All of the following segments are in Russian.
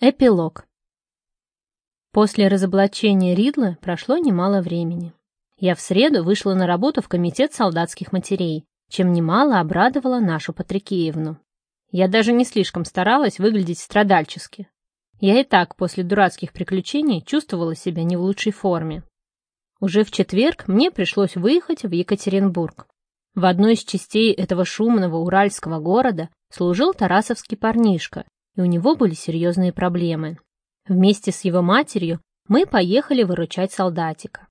Эпилог. После разоблачения Ридла прошло немало времени. Я в среду вышла на работу в комитет солдатских матерей, чем немало обрадовала нашу Патрикеевну. Я даже не слишком старалась выглядеть страдальчески. Я и так после дурацких приключений чувствовала себя не в лучшей форме. Уже в четверг мне пришлось выехать в Екатеринбург. В одной из частей этого шумного уральского города служил тарасовский парнишка, и у него были серьезные проблемы. Вместе с его матерью мы поехали выручать солдатика.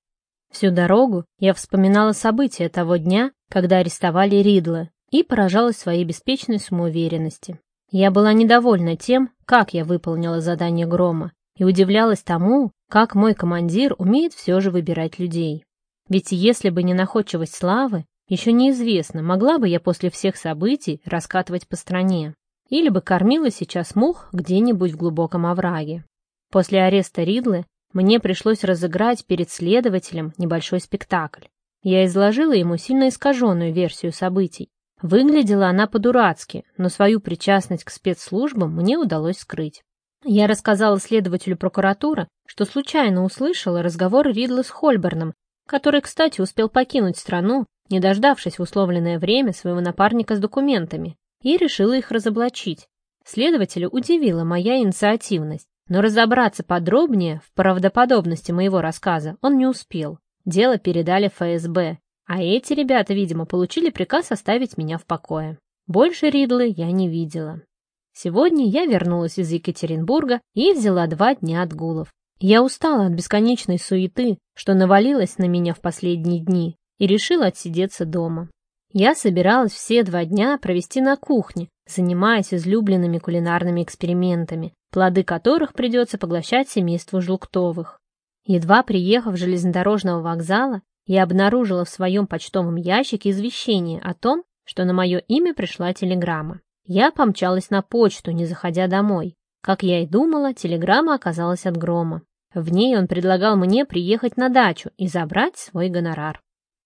Всю дорогу я вспоминала события того дня, когда арестовали Ридла, и поражалась своей беспечной самоуверенности. Я была недовольна тем, как я выполнила задание Грома, и удивлялась тому, как мой командир умеет все же выбирать людей. Ведь если бы не находчивость Славы, еще неизвестно, могла бы я после всех событий раскатывать по стране или бы кормила сейчас мух где-нибудь в глубоком овраге. После ареста Ридлы мне пришлось разыграть перед следователем небольшой спектакль. Я изложила ему сильно искаженную версию событий. Выглядела она по-дурацки, но свою причастность к спецслужбам мне удалось скрыть. Я рассказала следователю прокуратуры, что случайно услышала разговор Ридлы с Хольберном, который, кстати, успел покинуть страну, не дождавшись в условленное время своего напарника с документами, и решила их разоблачить. Следователя удивила моя инициативность, но разобраться подробнее в правдоподобности моего рассказа он не успел. Дело передали ФСБ, а эти ребята, видимо, получили приказ оставить меня в покое. Больше Ридлы я не видела. Сегодня я вернулась из Екатеринбурга и взяла два дня отгулов. Я устала от бесконечной суеты, что навалилась на меня в последние дни, и решила отсидеться дома. Я собиралась все два дня провести на кухне, занимаясь излюбленными кулинарными экспериментами, плоды которых придется поглощать семейству Жлуктовых. Едва приехав с железнодорожного вокзала, я обнаружила в своем почтовом ящике извещение о том, что на мое имя пришла телеграмма. Я помчалась на почту, не заходя домой. Как я и думала, телеграмма оказалась от Грома. В ней он предлагал мне приехать на дачу и забрать свой гонорар.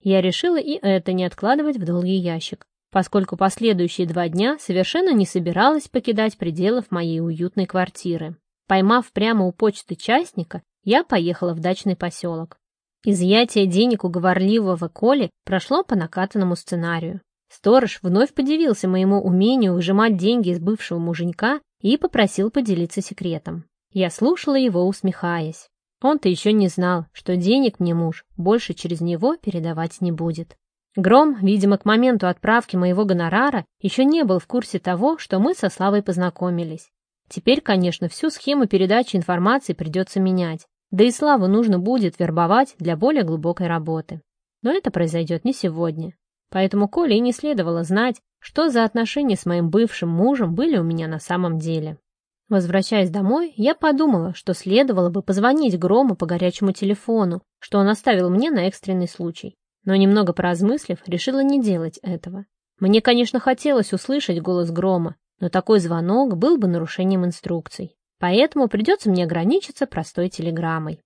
Я решила и это не откладывать в долгий ящик, поскольку последующие два дня совершенно не собиралась покидать пределов моей уютной квартиры. Поймав прямо у почты частника, я поехала в дачный поселок. Изъятие денег у говорливого Коли прошло по накатанному сценарию. Сторож вновь подивился моему умению выжимать деньги из бывшего муженька и попросил поделиться секретом. Я слушала его, усмехаясь. Он-то еще не знал, что денег мне муж больше через него передавать не будет. Гром, видимо, к моменту отправки моего гонорара еще не был в курсе того, что мы со Славой познакомились. Теперь, конечно, всю схему передачи информации придется менять, да и Славу нужно будет вербовать для более глубокой работы. Но это произойдет не сегодня. Поэтому Коле и не следовало знать, что за отношения с моим бывшим мужем были у меня на самом деле. Возвращаясь домой, я подумала, что следовало бы позвонить Грому по горячему телефону, что он оставил мне на экстренный случай. Но немного поразмыслив, решила не делать этого. Мне, конечно, хотелось услышать голос Грома, но такой звонок был бы нарушением инструкций. Поэтому придется мне ограничиться простой телеграммой.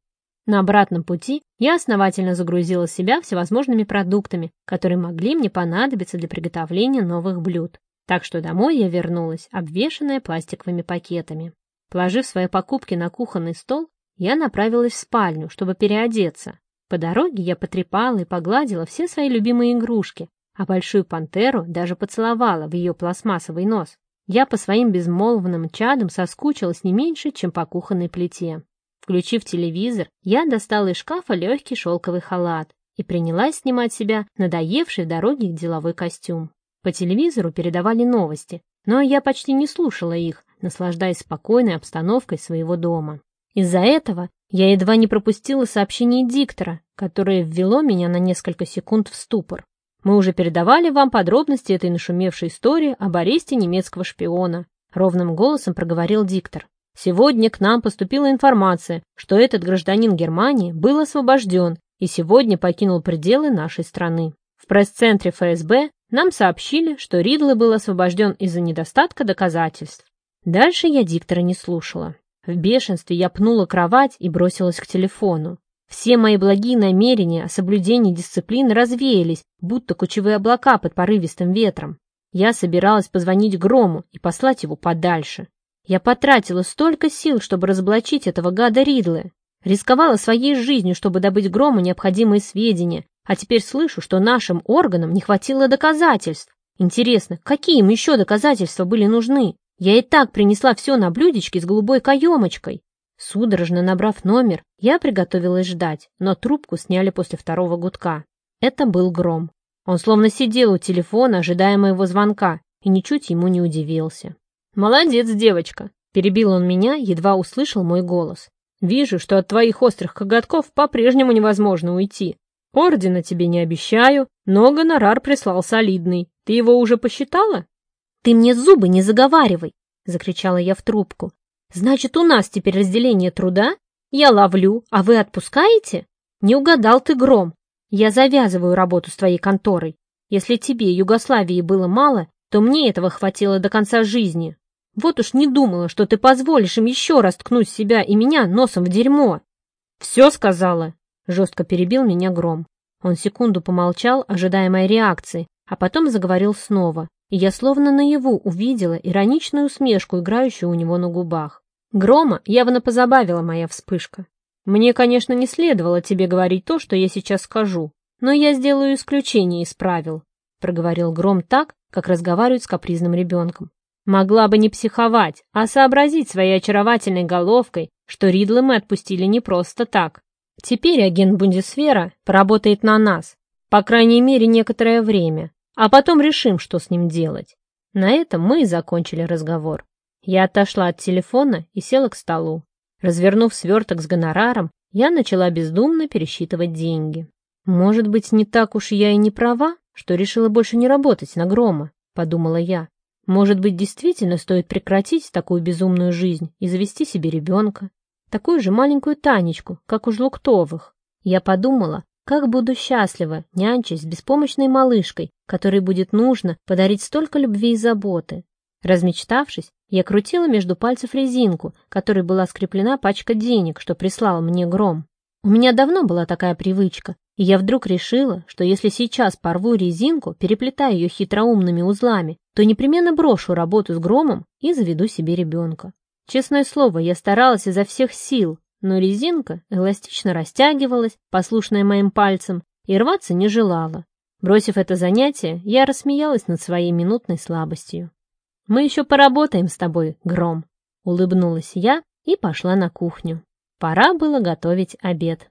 На обратном пути я основательно загрузила себя всевозможными продуктами, которые могли мне понадобиться для приготовления новых блюд. Так что домой я вернулась, обвешанная пластиковыми пакетами. Положив свои покупки на кухонный стол, я направилась в спальню, чтобы переодеться. По дороге я потрепала и погладила все свои любимые игрушки, а большую пантеру даже поцеловала в ее пластмассовый нос. Я по своим безмолвным чадам соскучилась не меньше, чем по кухонной плите. Включив телевизор, я достала из шкафа легкий шелковый халат и принялась снимать себя надоевший в дороге деловой костюм. По телевизору передавали новости, но я почти не слушала их, наслаждаясь спокойной обстановкой своего дома. Из-за этого я едва не пропустила сообщение диктора, которое ввело меня на несколько секунд в ступор. Мы уже передавали вам подробности этой нашумевшей истории об аресте немецкого шпиона. Ровным голосом проговорил диктор. Сегодня к нам поступила информация, что этот гражданин Германии был освобожден и сегодня покинул пределы нашей страны. В пресс-центре ФСБ нам сообщили, что Ридлы был освобожден из-за недостатка доказательств. Дальше я диктора не слушала. В бешенстве я пнула кровать и бросилась к телефону. Все мои благие намерения о соблюдении дисциплины развеялись, будто кучевые облака под порывистым ветром. Я собиралась позвонить Грому и послать его подальше. Я потратила столько сил, чтобы разоблачить этого гада Ридлы. Рисковала своей жизнью, чтобы добыть Грому необходимые сведения, а теперь слышу, что нашим органам не хватило доказательств. Интересно, какие им еще доказательства были нужны? Я и так принесла все на блюдечке с голубой каемочкой. Судорожно набрав номер, я приготовилась ждать, но трубку сняли после второго гудка. Это был Гром. Он словно сидел у телефона, ожидая моего звонка, и ничуть ему не удивился. «Молодец, девочка!» — перебил он меня, едва услышал мой голос. «Вижу, что от твоих острых коготков по-прежнему невозможно уйти. Ордена тебе не обещаю, но гонорар прислал солидный. Ты его уже посчитала?» «Ты мне зубы не заговаривай!» — закричала я в трубку. Значит, у нас теперь разделение труда? Я ловлю, а вы отпускаете? Не угадал ты, Гром. Я завязываю работу с твоей конторой. Если тебе Югославии было мало, то мне этого хватило до конца жизни. Вот уж не думала, что ты позволишь им еще раз ткнуть себя и меня носом в дерьмо. Все сказала, жестко перебил меня Гром. Он секунду помолчал, ожидая моей реакции, а потом заговорил снова, и я словно наяву увидела ироничную усмешку, играющую у него на губах. Грома явно позабавила моя вспышка. Мне, конечно, не следовало тебе говорить то, что я сейчас скажу, но я сделаю исключение из правил, проговорил Гром так, как разговаривают с капризным ребенком. Могла бы не психовать, а сообразить своей очаровательной головкой, что Ридла мы отпустили не просто так. Теперь агент Бундесвера поработает на нас, по крайней мере, некоторое время, а потом решим, что с ним делать. На этом мы и закончили разговор. Я отошла от телефона и села к столу. Развернув сверток с гонораром, я начала бездумно пересчитывать деньги. «Может быть, не так уж я и не права, что решила больше не работать на Грома», — подумала я. «Может быть, действительно стоит прекратить такую безумную жизнь и завести себе ребенка, такую же маленькую Танечку, как у Жлуктовых». Я подумала, как буду счастлива, нянчась с беспомощной малышкой, которой будет нужно подарить столько любви и заботы. Размечтавшись, я крутила между пальцев резинку, которой была скреплена пачка денег, что прислал мне Гром. У меня давно была такая привычка, и я вдруг решила, что если сейчас порву резинку, переплетая ее хитроумными узлами, то непременно брошу работу с Громом и заведу себе ребенка. Честное слово, я старалась изо всех сил, но резинка эластично растягивалась, послушная моим пальцам, и рваться не желала. Бросив это занятие, я рассмеялась над своей минутной слабостью. Мы еще поработаем с тобой, Гром», — улыбнулась я и пошла на кухню. Пора было готовить обед.